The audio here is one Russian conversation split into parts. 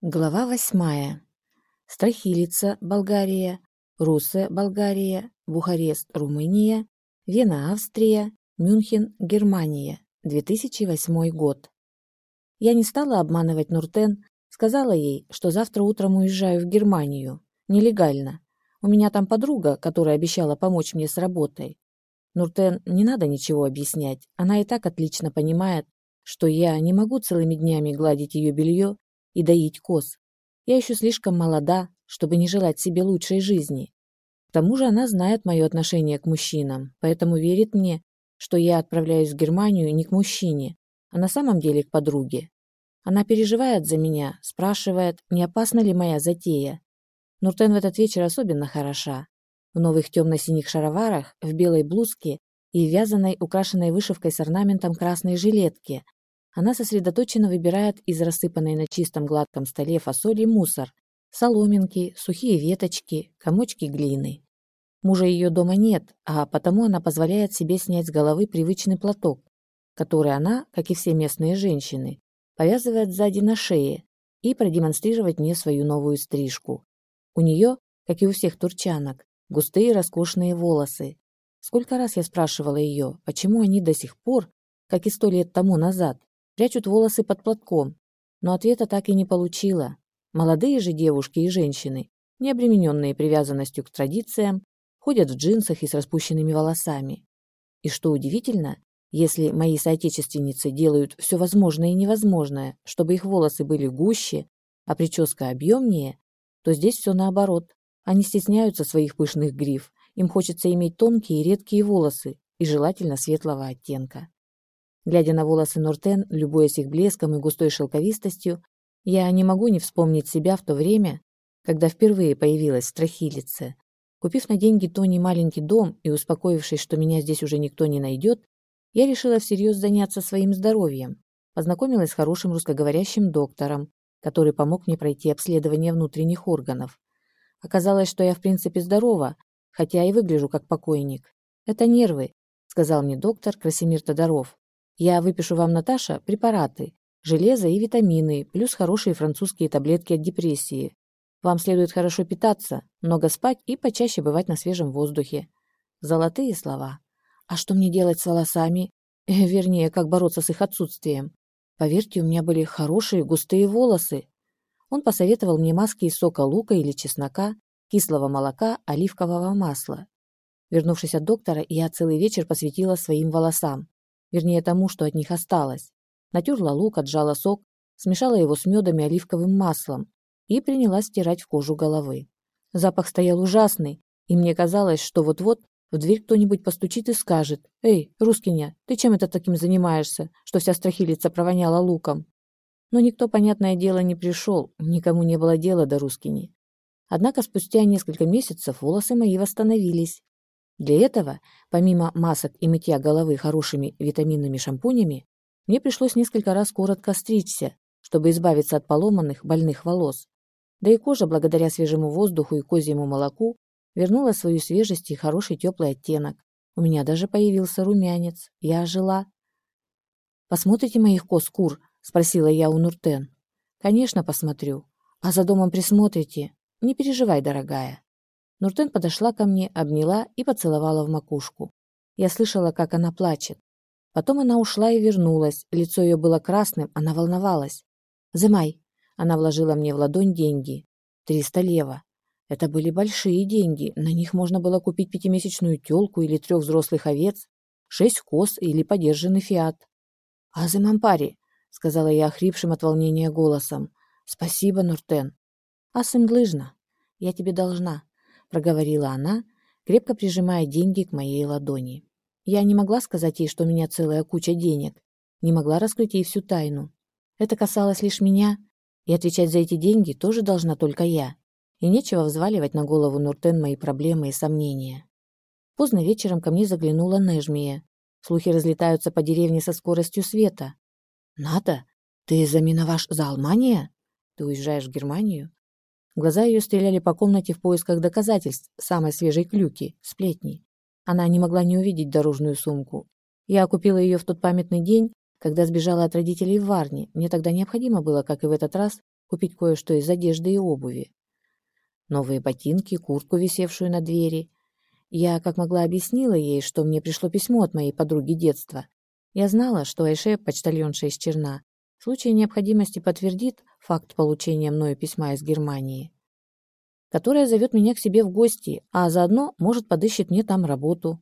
Глава восьмая. Страхилица, Болгария, Русе, Болгария, Бухарест, Румыния, Вена, Австрия, Мюнхен, Германия, 2008 год. Я не стала обманывать Нуртен, сказала ей, что завтра утром уезжаю в Германию, нелегально. У меня там подруга, которая обещала помочь мне с работой. Нуртен не надо ничего объяснять, она и так отлично понимает, что я не могу целыми днями гладить ее белье и доить коз. Я еще слишком молода, чтобы не желать себе лучшей жизни. К тому же она знает мое отношение к мужчинам, поэтому верит мне, что я отправляюсь в Германию не к мужчине, а на самом деле к подруге. Она переживает за меня, спрашивает, не опасна ли моя затея. Нуртен в этот вечер особенно хороша. В новых темно-синих шароварах, в белой блузке и вязаной, украшенной вышивкой с орнаментом красной жилетке, она сосредоточенно выбирает из рассыпанной на чистом гладком столе фасоли мусор, соломинки, сухие веточки, комочки глины. Мужа ее дома нет, а потому она позволяет себе снять с головы привычный платок, который она, как и все местные женщины, повязывает сзади на шее и продемонстрировать мне свою новую стрижку. У нее, как и у всех турчанок, густые роскошные волосы. Сколько раз я спрашивала ее, почему они до сих пор, как и сто лет тому назад, прячут волосы под платком, но ответа так и не получила. Молодые же девушки и женщины, не обремененные привязанностью к традициям, ходят в джинсах и с распущенными волосами. И что удивительно, если мои соотечественницы делают все возможное и невозможное, чтобы их волосы были гуще, а прическа объемнее, то здесь все наоборот. Они стесняются своих пышных гриф, им хочется иметь тонкие и редкие волосы и желательно светлого оттенка. Глядя на волосы Нуртен, любуясь их блеском и густой шелковистостью, я не могу не вспомнить себя в то время, когда впервые появилась в Страхилице. Купив на деньги Тони маленький дом и успокоившись, что меня здесь уже никто не найдет, я решила всерьез заняться своим здоровьем. Познакомилась с хорошим русскоговорящим доктором, который помог мне пройти обследование внутренних органов. Оказалось, что я в принципе здорова, хотя и выгляжу как покойник. Это нервы, сказал мне доктор Красимир Тодоров. Я выпишу вам, Наташа, препараты, железо и витамины, плюс хорошие французские таблетки от депрессии. Вам следует хорошо питаться, много спать и почаще бывать на свежем воздухе. Золотые слова. А что мне делать с волосами? Э, вернее, как бороться с их отсутствием? Поверьте, у меня были хорошие густые волосы. Он посоветовал мне маски из сока лука или чеснока, кислого молока, оливкового масла. Вернувшись от доктора, я целый вечер посвятила своим волосам вернее тому, что от них осталось. Натерла лук, отжала сок, смешала его с медом и оливковым маслом и принялась стирать в кожу головы. Запах стоял ужасный, и мне казалось, что вот-вот в дверь кто-нибудь постучит и скажет «Эй, Рускиня, ты чем это таким занимаешься, что вся страхилица провоняла луком?» Но никто, понятное дело, не пришел, никому не было дела до Рускини. Однако спустя несколько месяцев волосы мои восстановились, для этого, помимо масок и мытья головы хорошими витаминными шампунями, мне пришлось несколько раз коротко стричься, чтобы избавиться от поломанных, больных волос. Да и кожа, благодаря свежему воздуху и козьему молоку, вернула свою свежесть и хороший теплый оттенок. У меня даже появился румянец. Я ожила. «Посмотрите моих коз, кур?» – спросила я у Нуртен. «Конечно, посмотрю. А за домом присмотрите? Не переживай, дорогая. Нуртен подошла ко мне, обняла и поцеловала в макушку. Я слышала, как она плачет. Потом она ушла и вернулась. Лицо ее было красным, она волновалась. «Зымай!» Она вложила мне в ладонь деньги. «Триста лева». Это были большие деньги. На них можно было купить пятимесячную телку или трех взрослых овец, шесть коз или подержанный фиат. «Азымампари!» — сказала я охрипшим от волнения голосом. «Спасибо, Нуртен». «Асым длыжна. Я тебе должна проговорила она, крепко прижимая деньги к моей ладони. Я не могла сказать ей, что у меня целая куча денег, не могла раскрыть ей всю тайну. Это касалось лишь меня, и отвечать за эти деньги тоже должна только я. И нечего взваливать на голову Нуртен мои проблемы и сомнения. Поздно вечером ко мне заглянула Нежмия. Слухи разлетаются по деревне со скоростью света. «Ната, ты заминоваш за Алмания? Ты уезжаешь в Германию? Глаза ее стреляли по комнате в поисках доказательств самой свежей клюки, сплетни. Она не могла не увидеть дорожную сумку. Я купила ее в тот памятный день, когда сбежала от родителей в Варне. Мне тогда необходимо было, как и в этот раз, купить кое-что из одежды и обуви. Новые ботинки, куртку, висевшую на двери. Я, как могла, объяснила ей, что мне пришло письмо от моей подруги детства. Я знала, что Айше, почтальонша из Черна, в случае необходимости подтвердит факт получения мною письма из Германии, которая зовет меня к себе в гости, а заодно, может, подыщет мне там работу.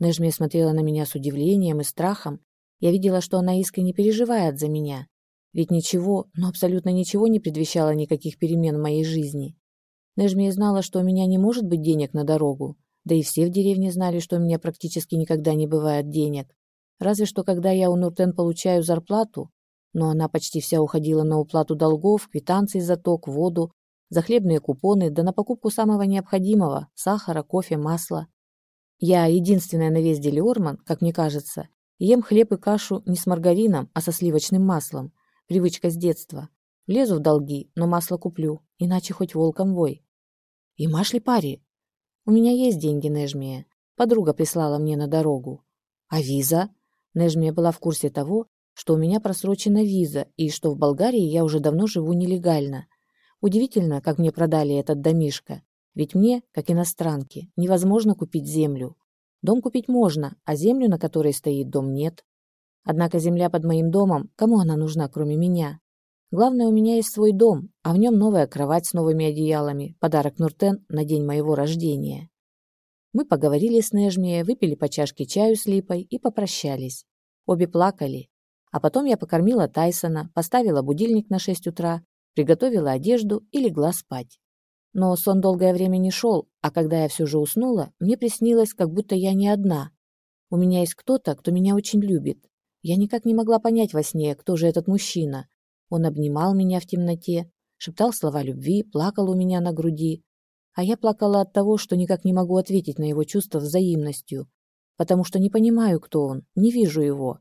Нежмия смотрела на меня с удивлением и страхом. Я видела, что она искренне переживает за меня. Ведь ничего, но абсолютно ничего не предвещало никаких перемен в моей жизни. Нежмия знала, что у меня не может быть денег на дорогу, да и все в деревне знали, что у меня практически никогда не бывает денег. Разве что, когда я у Нуртен получаю зарплату, но она почти вся уходила на уплату долгов, квитанций за ток, воду, за хлебные купоны, да на покупку самого необходимого – сахара, кофе, масла. Я единственная на весь Делиорман, как мне кажется, ем хлеб и кашу не с маргарином, а со сливочным маслом. Привычка с детства. Лезу в долги, но масло куплю, иначе хоть волком вой. И маш ли пари? У меня есть деньги, Нежмия. Подруга прислала мне на дорогу. А виза? Нежмия была в курсе того, что у меня просрочена виза и что в Болгарии я уже давно живу нелегально. Удивительно, как мне продали этот домишко. Ведь мне, как иностранке, невозможно купить землю. Дом купить можно, а землю, на которой стоит дом, нет. Однако земля под моим домом, кому она нужна, кроме меня? Главное, у меня есть свой дом, а в нем новая кровать с новыми одеялами, подарок Нуртен на день моего рождения. Мы поговорили с Нежмией, выпили по чашке чаю с липой и попрощались. Обе плакали, а потом я покормила Тайсона, поставила будильник на 6 утра, приготовила одежду и легла спать. Но сон долгое время не шел, а когда я все же уснула, мне приснилось, как будто я не одна. У меня есть кто-то, кто меня очень любит. Я никак не могла понять во сне, кто же этот мужчина. Он обнимал меня в темноте, шептал слова любви, плакал у меня на груди. А я плакала от того, что никак не могу ответить на его чувства взаимностью, потому что не понимаю, кто он, не вижу его.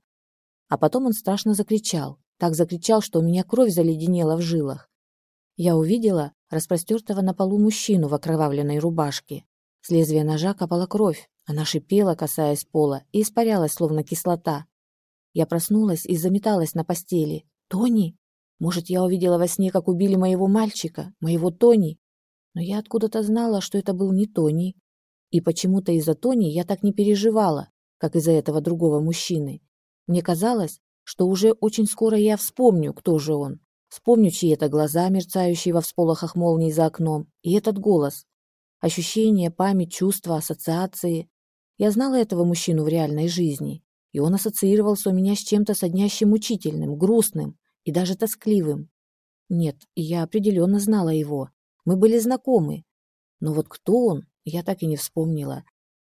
А потом он страшно закричал. Так закричал, что у меня кровь заледенела в жилах. Я увидела распростертого на полу мужчину в окровавленной рубашке. С лезвия ножа капала кровь. Она шипела, касаясь пола, и испарялась, словно кислота. Я проснулась и заметалась на постели. «Тони? Может, я увидела во сне, как убили моего мальчика, моего Тони? Но я откуда-то знала, что это был не Тони. И почему-то из-за Тони я так не переживала, как из-за этого другого мужчины. Мне казалось, что уже очень скоро я вспомню, кто же он. Вспомню чьи-то глаза, мерцающие во всполохах молний за окном, и этот голос. Ощущения, память, чувства, ассоциации. Я знала этого мужчину в реальной жизни, и он ассоциировался у меня с чем-то соднящим мучительным, грустным и даже тоскливым. Нет, я определенно знала его. Мы были знакомы. Но вот кто он, я так и не вспомнила.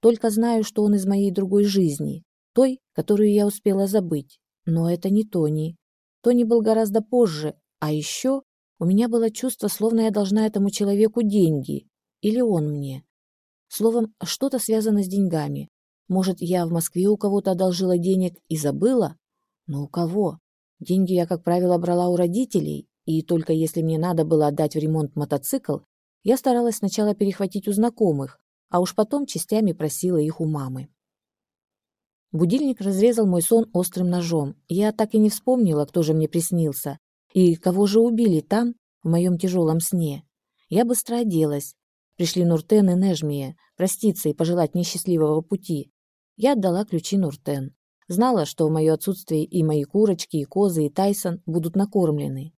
Только знаю, что он из моей другой жизни, той, которую я успела забыть. Но это не Тони. Тони был гораздо позже, а еще у меня было чувство, словно я должна этому человеку деньги. Или он мне. Словом, что-то связано с деньгами. Может, я в Москве у кого-то одолжила денег и забыла? Но у кого? Деньги я, как правило, брала у родителей, и только если мне надо было отдать в ремонт мотоцикл, я старалась сначала перехватить у знакомых, а уж потом частями просила их у мамы. Будильник разрезал мой сон острым ножом. Я так и не вспомнила, кто же мне приснился. И кого же убили там, в моем тяжелом сне. Я быстро оделась. Пришли Нуртен и Нежмия, проститься и пожелать мне счастливого пути. Я отдала ключи Нуртен. Знала, что в мое отсутствие и мои курочки, и козы, и Тайсон будут накормлены.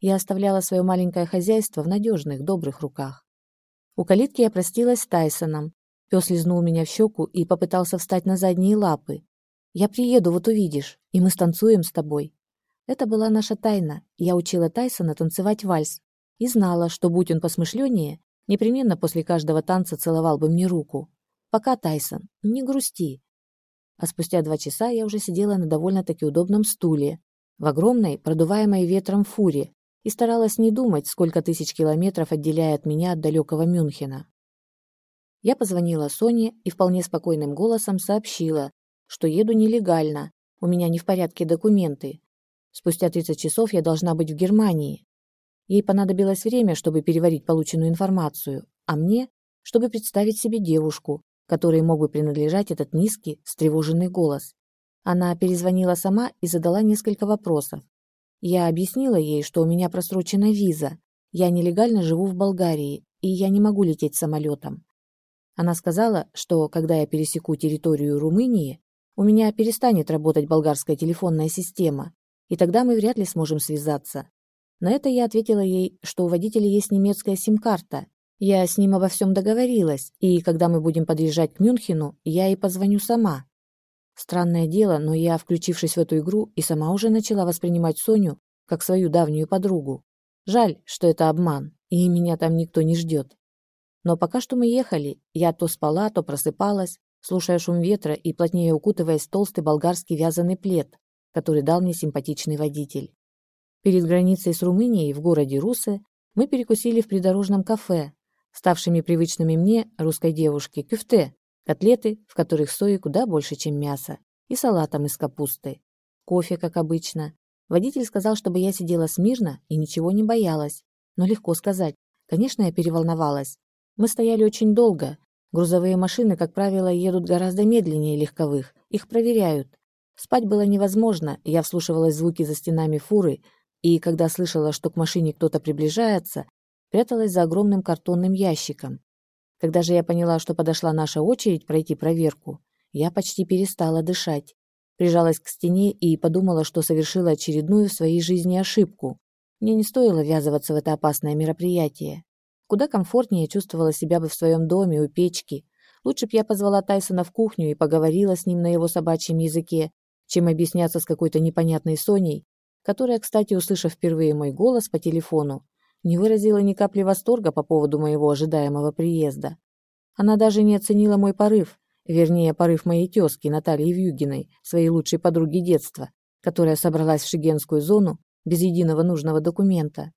Я оставляла свое маленькое хозяйство в надежных, добрых руках. У калитки я простилась с Тайсоном, Пес лизнул меня в щеку и попытался встать на задние лапы. «Я приеду, вот увидишь, и мы станцуем с тобой». Это была наша тайна. Я учила Тайсона танцевать вальс и знала, что, будь он посмышленнее, непременно после каждого танца целовал бы мне руку. «Пока, Тайсон, не грусти». А спустя два часа я уже сидела на довольно-таки удобном стуле, в огромной, продуваемой ветром фуре, и старалась не думать, сколько тысяч километров отделяет меня от далекого Мюнхена. Я позвонила Соне и вполне спокойным голосом сообщила, что еду нелегально, у меня не в порядке документы. Спустя 30 часов я должна быть в Германии. Ей понадобилось время, чтобы переварить полученную информацию, а мне, чтобы представить себе девушку, которой мог бы принадлежать этот низкий, встревоженный голос. Она перезвонила сама и задала несколько вопросов. Я объяснила ей, что у меня просрочена виза. Я нелегально живу в Болгарии, и я не могу лететь самолетом. Она сказала, что когда я пересеку территорию Румынии, у меня перестанет работать болгарская телефонная система, и тогда мы вряд ли сможем связаться. На это я ответила ей, что у водителя есть немецкая сим-карта. Я с ним обо всем договорилась, и когда мы будем подъезжать к Мюнхену, я ей позвоню сама. Странное дело, но я, включившись в эту игру, и сама уже начала воспринимать Соню как свою давнюю подругу. Жаль, что это обман, и меня там никто не ждет. Но пока что мы ехали, я то спала, то просыпалась, слушая шум ветра и плотнее укутываясь в толстый болгарский вязаный плед, который дал мне симпатичный водитель. Перед границей с Румынией в городе Русы мы перекусили в придорожном кафе, ставшими привычными мне, русской девушке, кюфте, котлеты, в которых сои куда больше, чем мясо, и салатом из капусты. Кофе, как обычно. Водитель сказал, чтобы я сидела смирно и ничего не боялась. Но легко сказать. Конечно, я переволновалась. Мы стояли очень долго. Грузовые машины, как правило, едут гораздо медленнее легковых. Их проверяют. Спать было невозможно. Я вслушивалась звуки за стенами фуры, и когда слышала, что к машине кто-то приближается, пряталась за огромным картонным ящиком. Когда же я поняла, что подошла наша очередь пройти проверку, я почти перестала дышать. Прижалась к стене и подумала, что совершила очередную в своей жизни ошибку. Мне не стоило ввязываться в это опасное мероприятие. Куда комфортнее чувствовала себя бы в своем доме у печки. Лучше б я позвала Тайсона в кухню и поговорила с ним на его собачьем языке, чем объясняться с какой-то непонятной Соней, которая, кстати, услышав впервые мой голос по телефону, не выразила ни капли восторга по поводу моего ожидаемого приезда. Она даже не оценила мой порыв, вернее, порыв моей тезки Натальи Вьюгиной, своей лучшей подруги детства, которая собралась в Шигенскую зону без единого нужного документа.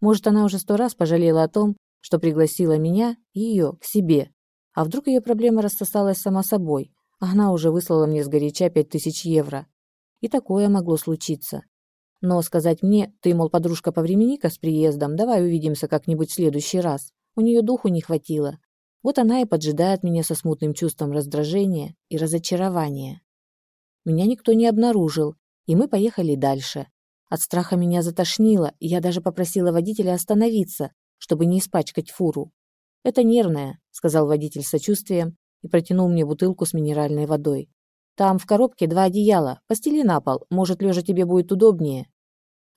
Может, она уже сто раз пожалела о том, что пригласила меня и ее к себе. А вдруг ее проблема рассосалась сама собой, она уже выслала мне сгоряча пять тысяч евро. И такое могло случиться. Но сказать мне, ты, мол, подружка, повремени-ка с приездом, давай увидимся как-нибудь в следующий раз. У нее духу не хватило. Вот она и поджидает меня со смутным чувством раздражения и разочарования. Меня никто не обнаружил, и мы поехали дальше. От страха меня затошнило, и я даже попросила водителя остановиться, чтобы не испачкать фуру. «Это нервное», — сказал водитель с сочувствием и протянул мне бутылку с минеральной водой. «Там в коробке два одеяла. Постели на пол. Может, лежа тебе будет удобнее».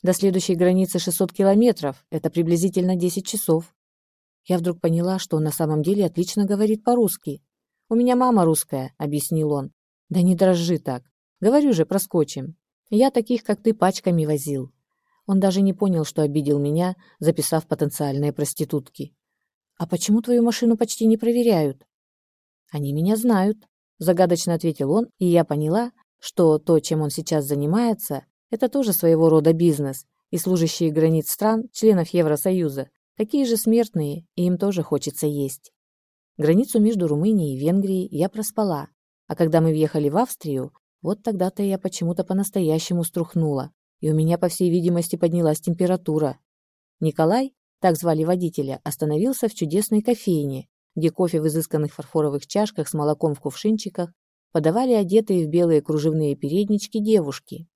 До следующей границы 600 километров. Это приблизительно 10 часов. Я вдруг поняла, что он на самом деле отлично говорит по-русски. «У меня мама русская», — объяснил он. «Да не дрожи так. Говорю же, проскочим. Я таких, как ты, пачками возил. Он даже не понял, что обидел меня, записав потенциальные проститутки. А почему твою машину почти не проверяют? Они меня знают, загадочно ответил он, и я поняла, что то, чем он сейчас занимается, это тоже своего рода бизнес, и служащие границ стран, членов Евросоюза, такие же смертные, и им тоже хочется есть. Границу между Румынией и Венгрией я проспала, а когда мы въехали в Австрию, вот тогда-то я почему-то по-настоящему струхнула, и у меня, по всей видимости, поднялась температура. Николай, так звали водителя, остановился в чудесной кофейне, где кофе в изысканных фарфоровых чашках с молоком в кувшинчиках подавали одетые в белые кружевные переднички девушки.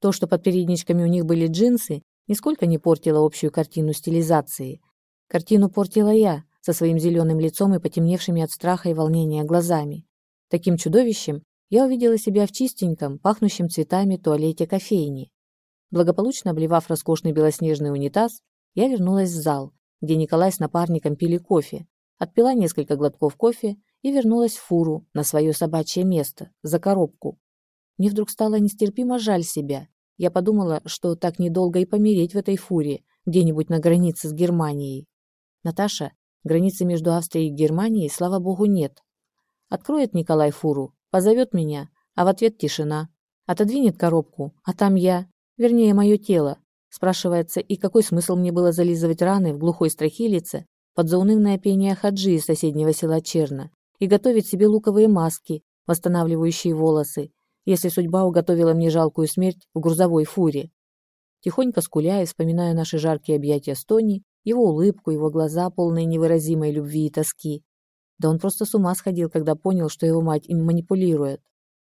То, что под передничками у них были джинсы, нисколько не портило общую картину стилизации. Картину портила я, со своим зеленым лицом и потемневшими от страха и волнения глазами. Таким чудовищем я увидела себя в чистеньком, пахнущем цветами туалете кофейни. Благополучно обливав роскошный белоснежный унитаз, я вернулась в зал, где Николай с напарником пили кофе, отпила несколько глотков кофе и вернулась в фуру на свое собачье место, за коробку. Мне вдруг стало нестерпимо жаль себя. Я подумала, что так недолго и помереть в этой фуре, где-нибудь на границе с Германией. Наташа, границы между Австрией и Германией, слава богу, нет. Откроет Николай фуру, Позовет меня, а в ответ тишина. Отодвинет коробку, а там я, вернее, мое тело. Спрашивается, и какой смысл мне было зализывать раны в глухой страхилице под заунывное пение хаджи из соседнего села Черна и готовить себе луковые маски, восстанавливающие волосы, если судьба уготовила мне жалкую смерть в грузовой фуре. Тихонько скуляя, вспоминая наши жаркие объятия с Тони, его улыбку, его глаза, полные невыразимой любви и тоски, да он просто с ума сходил, когда понял, что его мать им манипулирует.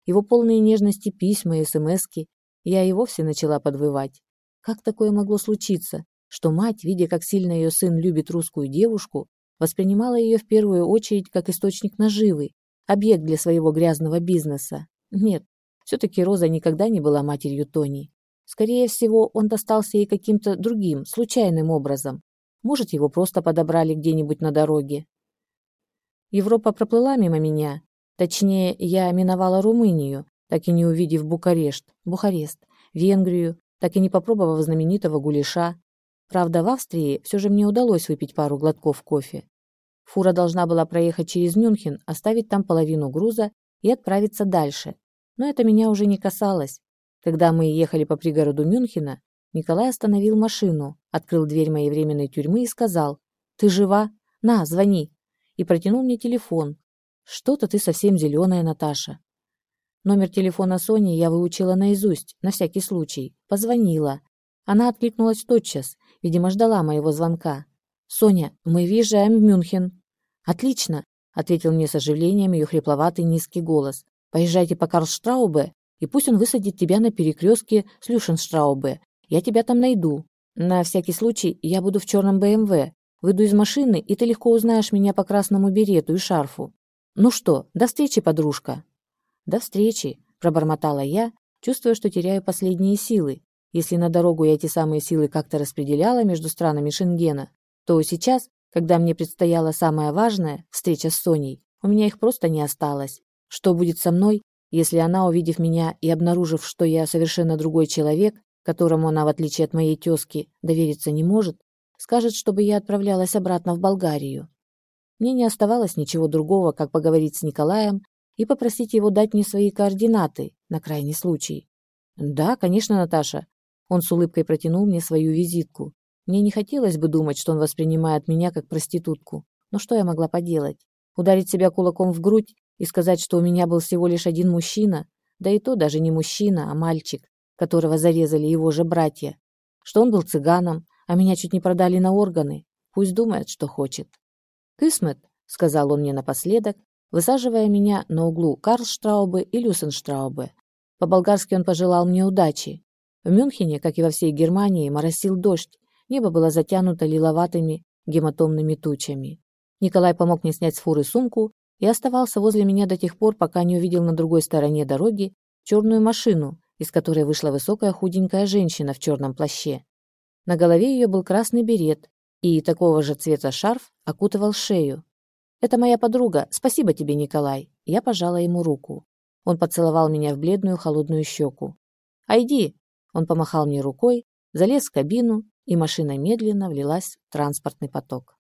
Его полные нежности письма и смски. Я и вовсе начала подвывать. Как такое могло случиться, что мать, видя, как сильно ее сын любит русскую девушку, воспринимала ее в первую очередь как источник наживы, объект для своего грязного бизнеса? Нет, все-таки Роза никогда не была матерью Тони. Скорее всего, он достался ей каким-то другим, случайным образом. Может, его просто подобрали где-нибудь на дороге. Европа проплыла мимо меня. Точнее, я миновала Румынию, так и не увидев Букарешт, Бухарест, Венгрию, так и не попробовав знаменитого гуляша. Правда, в Австрии все же мне удалось выпить пару глотков кофе. Фура должна была проехать через Мюнхен, оставить там половину груза и отправиться дальше. Но это меня уже не касалось. Когда мы ехали по пригороду Мюнхена, Николай остановил машину, открыл дверь моей временной тюрьмы и сказал «Ты жива? На, звони!» И протянул мне телефон. «Что-то ты совсем зеленая, Наташа». Номер телефона Сони я выучила наизусть, на всякий случай. Позвонила. Она откликнулась тотчас, видимо, ждала моего звонка. «Соня, мы въезжаем в Мюнхен». «Отлично», — ответил мне с оживлением ее хрипловатый низкий голос. «Поезжайте по Карлштраубе и пусть он высадит тебя на перекрестке с Люшенштраубе. Я тебя там найду. На всякий случай я буду в черном БМВ. Выйду из машины, и ты легко узнаешь меня по красному берету и шарфу. Ну что, до встречи, подружка. До встречи, пробормотала я, чувствуя, что теряю последние силы. Если на дорогу я эти самые силы как-то распределяла между странами Шенгена, то сейчас, когда мне предстояла самая важная встреча с Соней, у меня их просто не осталось. Что будет со мной, если она, увидев меня и обнаружив, что я совершенно другой человек, которому она, в отличие от моей тезки, довериться не может, скажет, чтобы я отправлялась обратно в Болгарию. Мне не оставалось ничего другого, как поговорить с Николаем и попросить его дать мне свои координаты на крайний случай. «Да, конечно, Наташа». Он с улыбкой протянул мне свою визитку. Мне не хотелось бы думать, что он воспринимает меня как проститутку. Но что я могла поделать? Ударить себя кулаком в грудь и сказать, что у меня был всего лишь один мужчина, да и то даже не мужчина, а мальчик, которого зарезали его же братья, что он был цыганом, а меня чуть не продали на органы, пусть думает, что хочет. «Кысмет», — сказал он мне напоследок, высаживая меня на углу Карлштраубы и Люсенштраубы. По-болгарски он пожелал мне удачи. В Мюнхене, как и во всей Германии, моросил дождь, небо было затянуто лиловатыми гематомными тучами. Николай помог мне снять с фуры сумку и оставался возле меня до тех пор, пока не увидел на другой стороне дороги черную машину, из которой вышла высокая худенькая женщина в черном плаще. На голове ее был красный берет, и такого же цвета шарф окутывал шею. «Это моя подруга. Спасибо тебе, Николай». Я пожала ему руку. Он поцеловал меня в бледную холодную щеку. «Айди!» Он помахал мне рукой, залез в кабину, и машина медленно влилась в транспортный поток.